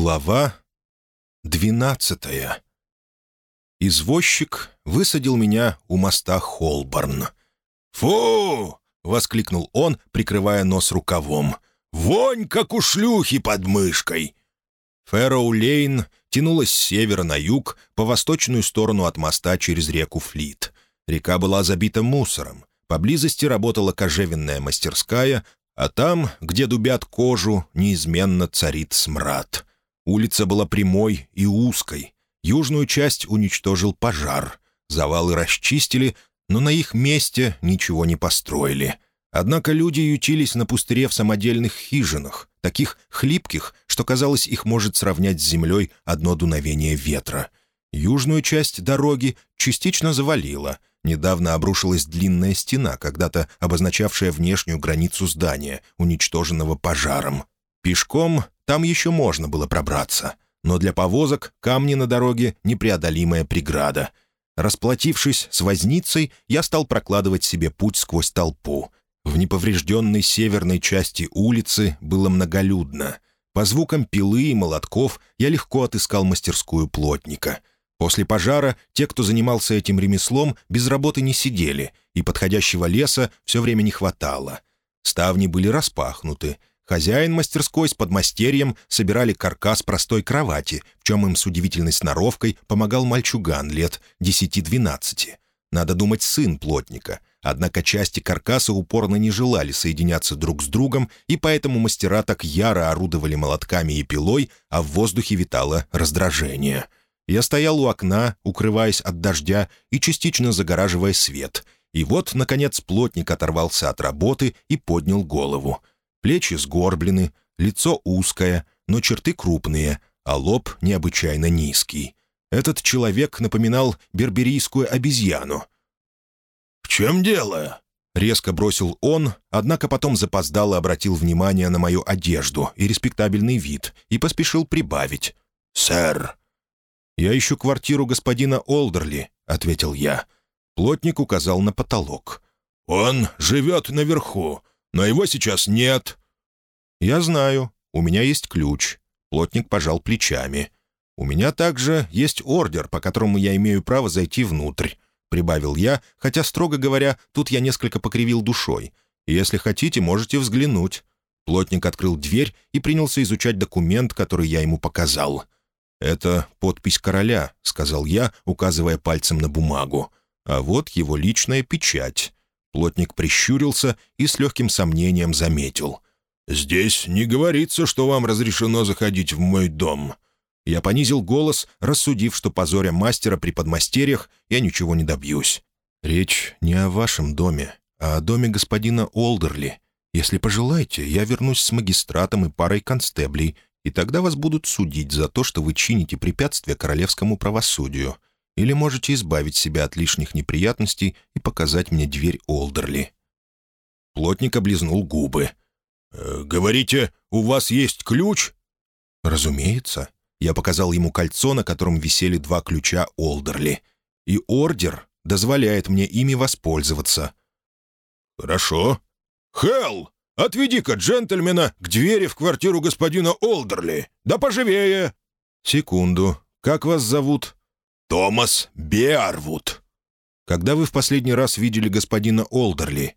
Глава двенадцатая. Извозчик высадил меня у моста Холборн. «Фу!» — воскликнул он, прикрывая нос рукавом. «Вонь, как у шлюхи под мышкой!» Фэрроу-Лейн тянулась с севера на юг по восточную сторону от моста через реку Флит. Река была забита мусором. Поблизости работала кожевенная мастерская, а там, где дубят кожу, неизменно царит смрад. Улица была прямой и узкой. Южную часть уничтожил пожар. Завалы расчистили, но на их месте ничего не построили. Однако люди ютились на пустыре в самодельных хижинах, таких хлипких, что, казалось, их может сравнять с землей одно дуновение ветра. Южную часть дороги частично завалило. Недавно обрушилась длинная стена, когда-то обозначавшая внешнюю границу здания, уничтоженного пожаром. Пешком там еще можно было пробраться, но для повозок камни на дороге — непреодолимая преграда. Расплатившись с возницей, я стал прокладывать себе путь сквозь толпу. В неповрежденной северной части улицы было многолюдно. По звукам пилы и молотков я легко отыскал мастерскую плотника. После пожара те, кто занимался этим ремеслом, без работы не сидели, и подходящего леса все время не хватало. Ставни были распахнуты, Хозяин мастерской с подмастерьем собирали каркас простой кровати, в чем им с удивительной сноровкой помогал мальчуган лет 10-12. Надо думать, сын плотника. Однако части каркаса упорно не желали соединяться друг с другом, и поэтому мастера так яро орудовали молотками и пилой, а в воздухе витало раздражение. Я стоял у окна, укрываясь от дождя и частично загораживая свет. И вот, наконец, плотник оторвался от работы и поднял голову — Плечи сгорблены, лицо узкое, но черты крупные, а лоб необычайно низкий. Этот человек напоминал берберийскую обезьяну. «В чем дело?» — резко бросил он, однако потом запоздало обратил внимание на мою одежду и респектабельный вид и поспешил прибавить. «Сэр!» «Я ищу квартиру господина Олдерли», — ответил я. Плотник указал на потолок. «Он живет наверху но его сейчас нет». «Я знаю. У меня есть ключ». Плотник пожал плечами. «У меня также есть ордер, по которому я имею право зайти внутрь», — прибавил я, хотя, строго говоря, тут я несколько покривил душой. «Если хотите, можете взглянуть». Плотник открыл дверь и принялся изучать документ, который я ему показал. «Это подпись короля», — сказал я, указывая пальцем на бумагу. «А вот его личная печать». Плотник прищурился и с легким сомнением заметил. «Здесь не говорится, что вам разрешено заходить в мой дом». Я понизил голос, рассудив, что позоря мастера при подмастерьях я ничего не добьюсь. «Речь не о вашем доме, а о доме господина Олдерли. Если пожелаете, я вернусь с магистратом и парой констеблей, и тогда вас будут судить за то, что вы чините препятствия королевскому правосудию. Или можете избавить себя от лишних неприятностей и показать мне дверь Олдерли». Плотник облизнул губы. «Э, «Говорите, у вас есть ключ?» «Разумеется». Я показал ему кольцо, на котором висели два ключа Олдерли. И ордер дозволяет мне ими воспользоваться. «Хорошо. Хелл, отведи-ка джентльмена к двери в квартиру господина Олдерли. Да поживее!» «Секунду. Как вас зовут?» «Томас Биарвуд». «Когда вы в последний раз видели господина Олдерли?»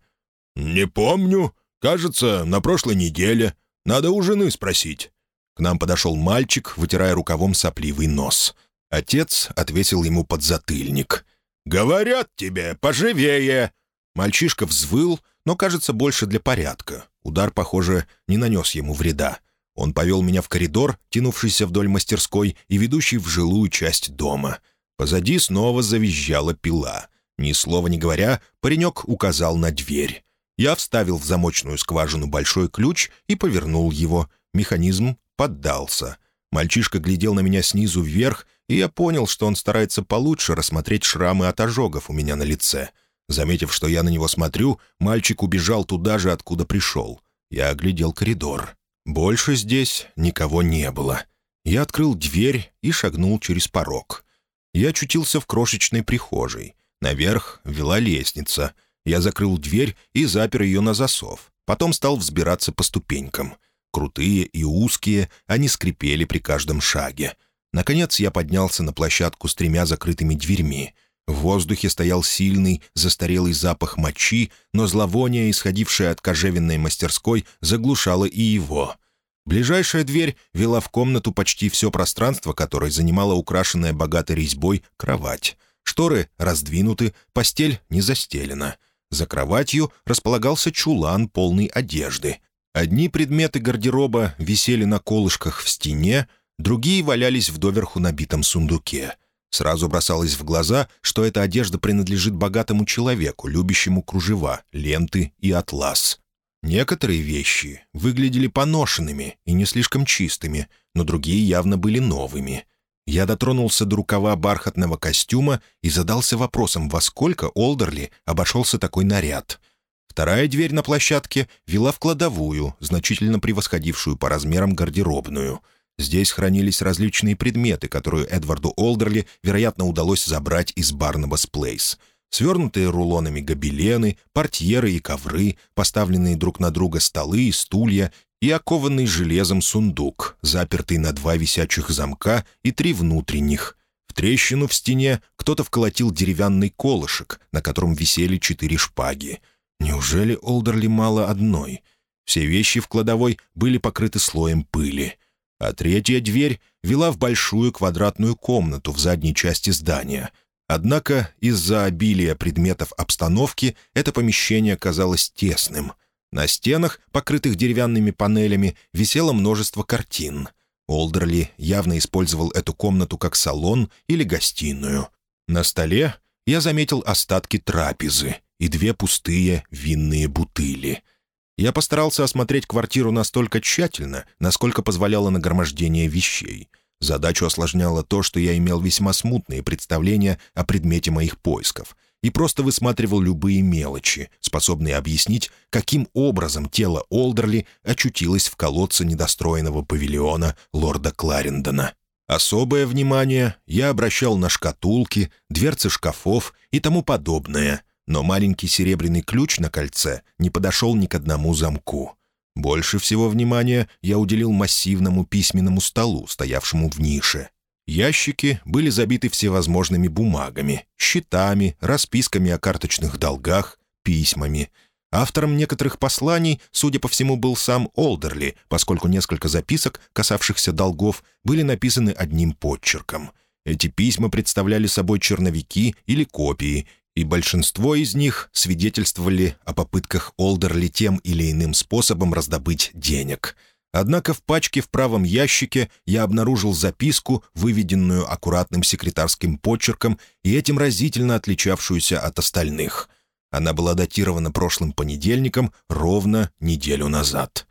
«Не помню. Кажется, на прошлой неделе. Надо у жены спросить». К нам подошел мальчик, вытирая рукавом сопливый нос. Отец отвесил ему подзатыльник. «Говорят тебе, поживее!» Мальчишка взвыл, но, кажется, больше для порядка. Удар, похоже, не нанес ему вреда. Он повел меня в коридор, тянувшийся вдоль мастерской и ведущий в жилую часть дома — Позади снова завизжала пила. Ни слова не говоря, паренек указал на дверь. Я вставил в замочную скважину большой ключ и повернул его. Механизм поддался. Мальчишка глядел на меня снизу вверх, и я понял, что он старается получше рассмотреть шрамы от ожогов у меня на лице. Заметив, что я на него смотрю, мальчик убежал туда же, откуда пришел. Я оглядел коридор. Больше здесь никого не было. Я открыл дверь и шагнул через порог. Я очутился в крошечной прихожей. Наверх вела лестница. Я закрыл дверь и запер ее на засов. Потом стал взбираться по ступенькам. Крутые и узкие, они скрипели при каждом шаге. Наконец я поднялся на площадку с тремя закрытыми дверьми. В воздухе стоял сильный, застарелый запах мочи, но зловоние, исходившее от кожевенной мастерской, заглушало и его. Ближайшая дверь вела в комнату почти все пространство, которое занимала украшенная богатой резьбой кровать. Шторы раздвинуты, постель не застелена. За кроватью располагался чулан полный одежды. Одни предметы гардероба висели на колышках в стене, другие валялись в доверху набитом сундуке. Сразу бросалось в глаза, что эта одежда принадлежит богатому человеку, любящему кружева, ленты и атлас. Некоторые вещи выглядели поношенными и не слишком чистыми, но другие явно были новыми. Я дотронулся до рукава бархатного костюма и задался вопросом, во сколько Олдерли обошелся такой наряд. Вторая дверь на площадке вела в кладовую, значительно превосходившую по размерам гардеробную. Здесь хранились различные предметы, которые Эдварду Олдерли, вероятно, удалось забрать из Барнабас Плейс — свернутые рулонами гобелены, портьеры и ковры, поставленные друг на друга столы и стулья и окованный железом сундук, запертый на два висячих замка и три внутренних. В трещину в стене кто-то вколотил деревянный колышек, на котором висели четыре шпаги. Неужели Олдерли мало одной? Все вещи в кладовой были покрыты слоем пыли. А третья дверь вела в большую квадратную комнату в задней части здания. Однако из-за обилия предметов обстановки это помещение казалось тесным. На стенах, покрытых деревянными панелями, висело множество картин. Олдерли явно использовал эту комнату как салон или гостиную. На столе я заметил остатки трапезы и две пустые винные бутыли. Я постарался осмотреть квартиру настолько тщательно, насколько позволяло нагромождение вещей. Задачу осложняло то, что я имел весьма смутные представления о предмете моих поисков — и просто высматривал любые мелочи, способные объяснить, каким образом тело Олдерли очутилось в колодце недостроенного павильона лорда Кларендона. Особое внимание я обращал на шкатулки, дверцы шкафов и тому подобное, но маленький серебряный ключ на кольце не подошел ни к одному замку. Больше всего внимания я уделил массивному письменному столу, стоявшему в нише. Ящики были забиты всевозможными бумагами, счетами, расписками о карточных долгах, письмами. Автором некоторых посланий, судя по всему, был сам Олдерли, поскольку несколько записок, касавшихся долгов, были написаны одним подчерком. Эти письма представляли собой черновики или копии, и большинство из них свидетельствовали о попытках Олдерли тем или иным способом раздобыть денег — Однако в пачке в правом ящике я обнаружил записку, выведенную аккуратным секретарским почерком и этим разительно отличавшуюся от остальных. Она была датирована прошлым понедельником, ровно неделю назад.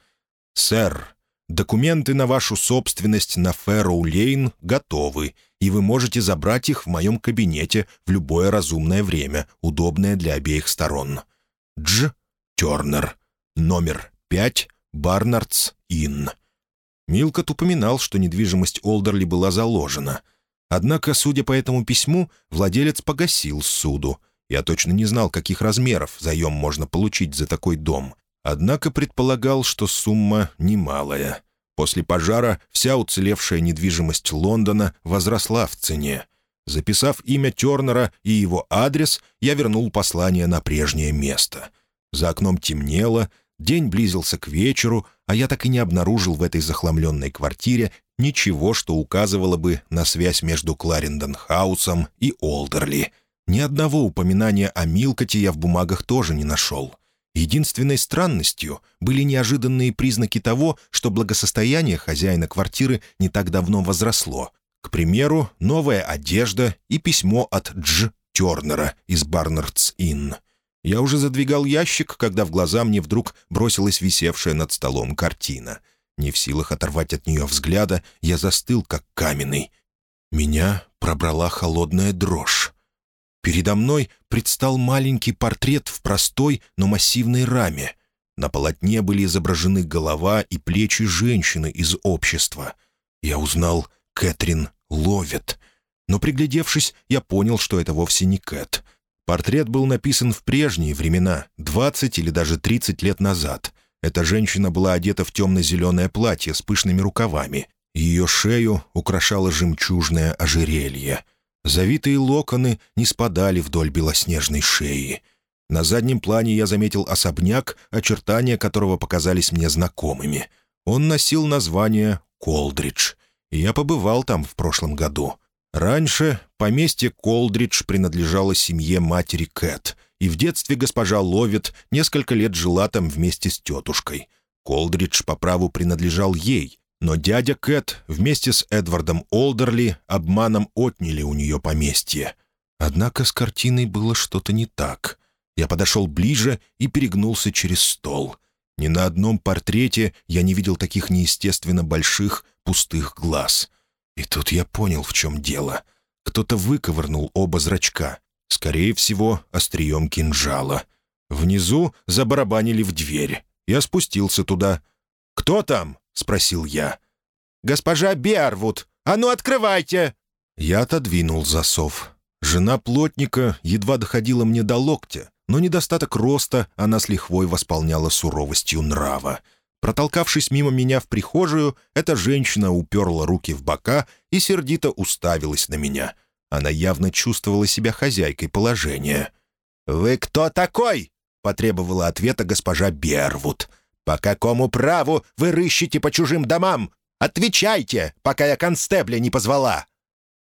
«Сэр, документы на вашу собственность на Фэрроу-Лейн готовы, и вы можете забрать их в моем кабинете в любое разумное время, удобное для обеих сторон. Дж. Тернер. Номер 5. Барнардс Инн. Милкот упоминал, что недвижимость Олдерли была заложена. Однако, судя по этому письму, владелец погасил суду. Я точно не знал, каких размеров заем можно получить за такой дом. Однако предполагал, что сумма немалая. После пожара вся уцелевшая недвижимость Лондона возросла в цене. Записав имя Тернера и его адрес, я вернул послание на прежнее место. За окном темнело, День близился к вечеру, а я так и не обнаружил в этой захламленной квартире ничего, что указывало бы на связь между Кларендон-хаусом и Олдерли. Ни одного упоминания о Милкоте я в бумагах тоже не нашел. Единственной странностью были неожиданные признаки того, что благосостояние хозяина квартиры не так давно возросло. К примеру, новая одежда и письмо от Дж. Тернера из Барнардс-Инн. Я уже задвигал ящик, когда в глаза мне вдруг бросилась висевшая над столом картина. Не в силах оторвать от нее взгляда, я застыл, как каменный. Меня пробрала холодная дрожь. Передо мной предстал маленький портрет в простой, но массивной раме. На полотне были изображены голова и плечи женщины из общества. Я узнал Кэтрин Ловет. Но, приглядевшись, я понял, что это вовсе не Кэт. Портрет был написан в прежние времена, 20 или даже 30 лет назад. Эта женщина была одета в темно-зеленое платье с пышными рукавами. Ее шею украшало жемчужное ожерелье. Завитые локоны не спадали вдоль белоснежной шеи. На заднем плане я заметил особняк, очертания которого показались мне знакомыми. Он носил название «Колдридж», я побывал там в прошлом году. Раньше поместье Колдридж принадлежало семье матери Кэт, и в детстве госпожа Ловит несколько лет жила там вместе с тетушкой. Колдридж по праву принадлежал ей, но дядя Кэт вместе с Эдвардом Олдерли обманом отняли у нее поместье. Однако с картиной было что-то не так. Я подошел ближе и перегнулся через стол. Ни на одном портрете я не видел таких неестественно больших, пустых глаз. И тут я понял, в чем дело. Кто-то выковырнул оба зрачка. Скорее всего, острием кинжала. Внизу забарабанили в дверь. Я спустился туда. «Кто там?» — спросил я. «Госпожа Биарвуд! А ну, открывайте!» Я отодвинул засов. Жена плотника едва доходила мне до локтя, но недостаток роста она с лихвой восполняла суровостью нрава. Протолкавшись мимо меня в прихожую, эта женщина уперла руки в бока и сердито уставилась на меня. Она явно чувствовала себя хозяйкой положения. «Вы кто такой?» — потребовала ответа госпожа Бервуд. «По какому праву вы рыщете по чужим домам? Отвечайте, пока я констебля не позвала!»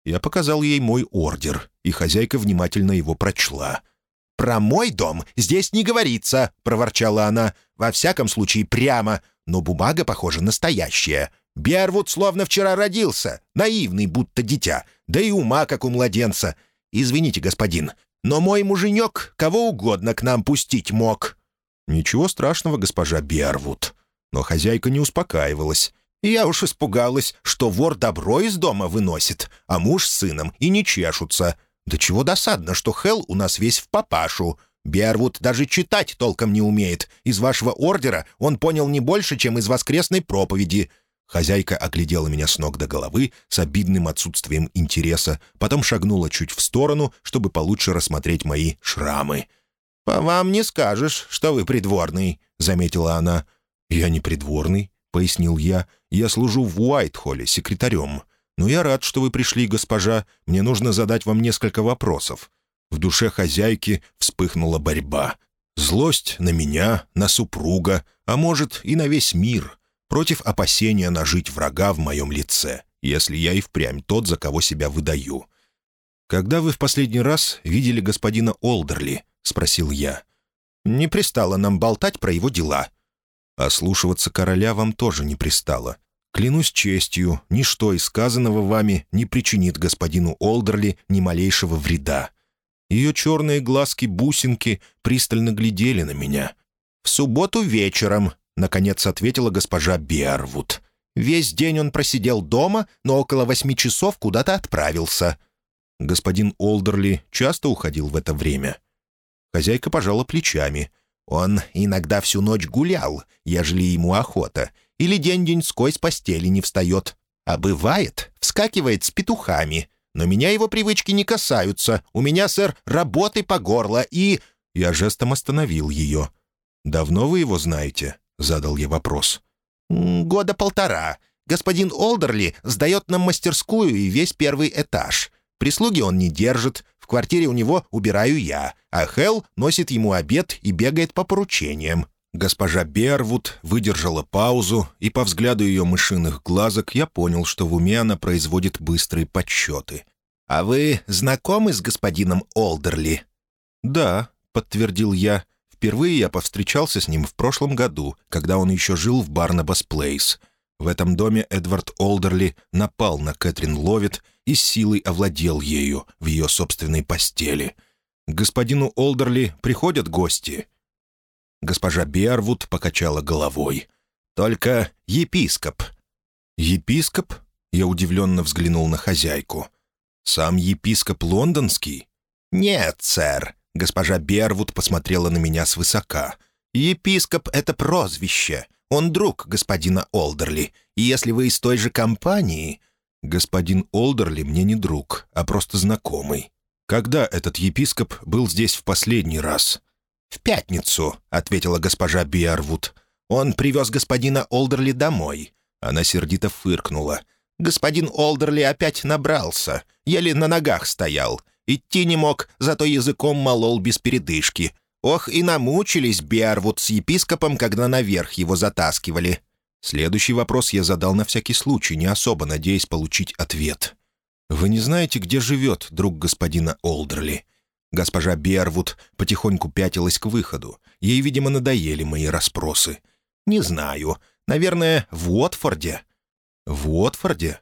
Я показал ей мой ордер, и хозяйка внимательно его прочла. «Про мой дом здесь не говорится», — проворчала она. «Во всяком случае, прямо. Но бумага, похоже, настоящая. Бервуд словно вчера родился, наивный, будто дитя, да и ума, как у младенца. Извините, господин, но мой муженек кого угодно к нам пустить мог». «Ничего страшного, госпожа Бервуд». Но хозяйка не успокаивалась. «Я уж испугалась, что вор добро из дома выносит, а муж с сыном и не чешутся. Да чего досадно, что Хелл у нас весь в папашу. Бервуд даже читать толком не умеет. Из вашего ордера он понял не больше, чем из воскресной проповеди. Хозяйка оглядела меня с ног до головы с обидным отсутствием интереса, потом шагнула чуть в сторону, чтобы получше рассмотреть мои шрамы. «По вам не скажешь, что вы придворный», — заметила она. «Я не придворный», — пояснил я. «Я служу в Уайтхолле секретарем. Но я рад, что вы пришли, госпожа. Мне нужно задать вам несколько вопросов». В душе хозяйки вспыхнула борьба. Злость на меня, на супруга, а может и на весь мир против опасения нажить врага в моем лице, если я и впрямь тот, за кого себя выдаю. «Когда вы в последний раз видели господина Олдерли?» — спросил я. «Не пристало нам болтать про его дела». «Ослушиваться короля вам тоже не пристало. Клянусь честью, ничто из сказанного вами не причинит господину Олдерли ни малейшего вреда». Ее черные глазки-бусинки пристально глядели на меня. «В субботу вечером», — наконец ответила госпожа Биарвуд. «Весь день он просидел дома, но около восьми часов куда-то отправился». Господин Олдерли часто уходил в это время. Хозяйка пожала плечами. «Он иногда всю ночь гулял, ежели ему охота, или день-деньской с постели не встает. А бывает, вскакивает с петухами. Но меня его привычки не касаются. У меня, сэр, работы по горло и...» Я жестом остановил ее. «Давно вы его знаете?» — задал я вопрос. «Года полтора. Господин Олдерли сдает нам мастерскую и весь первый этаж. Прислуги он не держит, квартире у него убираю я, а Хелл носит ему обед и бегает по поручениям. Госпожа Бервуд выдержала паузу, и по взгляду ее мышиных глазок я понял, что в уме она производит быстрые подсчеты. «А вы знакомы с господином Олдерли?» «Да», — подтвердил я. Впервые я повстречался с ним в прошлом году, когда он еще жил в Барнабас Плейс. В этом доме Эдвард Олдерли напал на Кэтрин Ловит и силой овладел ею в ее собственной постели. К господину Олдерли приходят гости. Госпожа Биарвуд покачала головой. «Только епископ». «Епископ?» — я удивленно взглянул на хозяйку. «Сам епископ лондонский?» «Нет, сэр», Госпожа Бервуд посмотрела на меня свысока. «Епископ — это прозвище. Он друг господина Олдерли. И если вы из той же компании...» «Господин Олдерли мне не друг, а просто знакомый. Когда этот епископ был здесь в последний раз?» «В пятницу», — ответила госпожа Биарвуд. Он привез господина Олдерли домой». Она сердито фыркнула. «Господин Олдерли опять набрался. Еле на ногах стоял. Идти не мог, зато языком молол без передышки. Ох, и намучились Биарвуд с епископом, когда наверх его затаскивали». Следующий вопрос я задал на всякий случай, не особо надеясь получить ответ. «Вы не знаете, где живет друг господина Олдерли?» Госпожа Бервуд потихоньку пятилась к выходу. Ей, видимо, надоели мои расспросы. «Не знаю. Наверное, в Уотфорде». «В Уотфорде?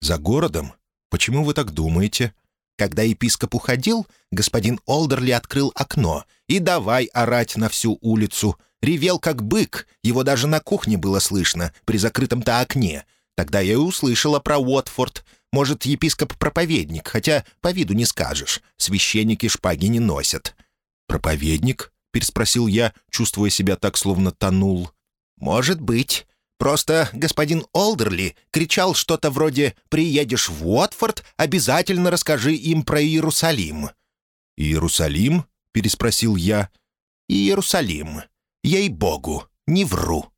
За городом? Почему вы так думаете?» Когда епископ уходил, господин Олдерли открыл окно и давай орать на всю улицу. Ревел как бык, его даже на кухне было слышно, при закрытом-то окне. Тогда я и услышала про Уотфорд. Может, епископ-проповедник, хотя по виду не скажешь. Священники шпаги не носят. «Проповедник?» — переспросил я, чувствуя себя так, словно тонул. «Может быть. Просто господин Олдерли кричал что-то вроде «Приедешь в Уотфорд, обязательно расскажи им про Иерусалим». «Иерусалим?» — переспросил я. «Иерусалим. Ей-богу, не вру».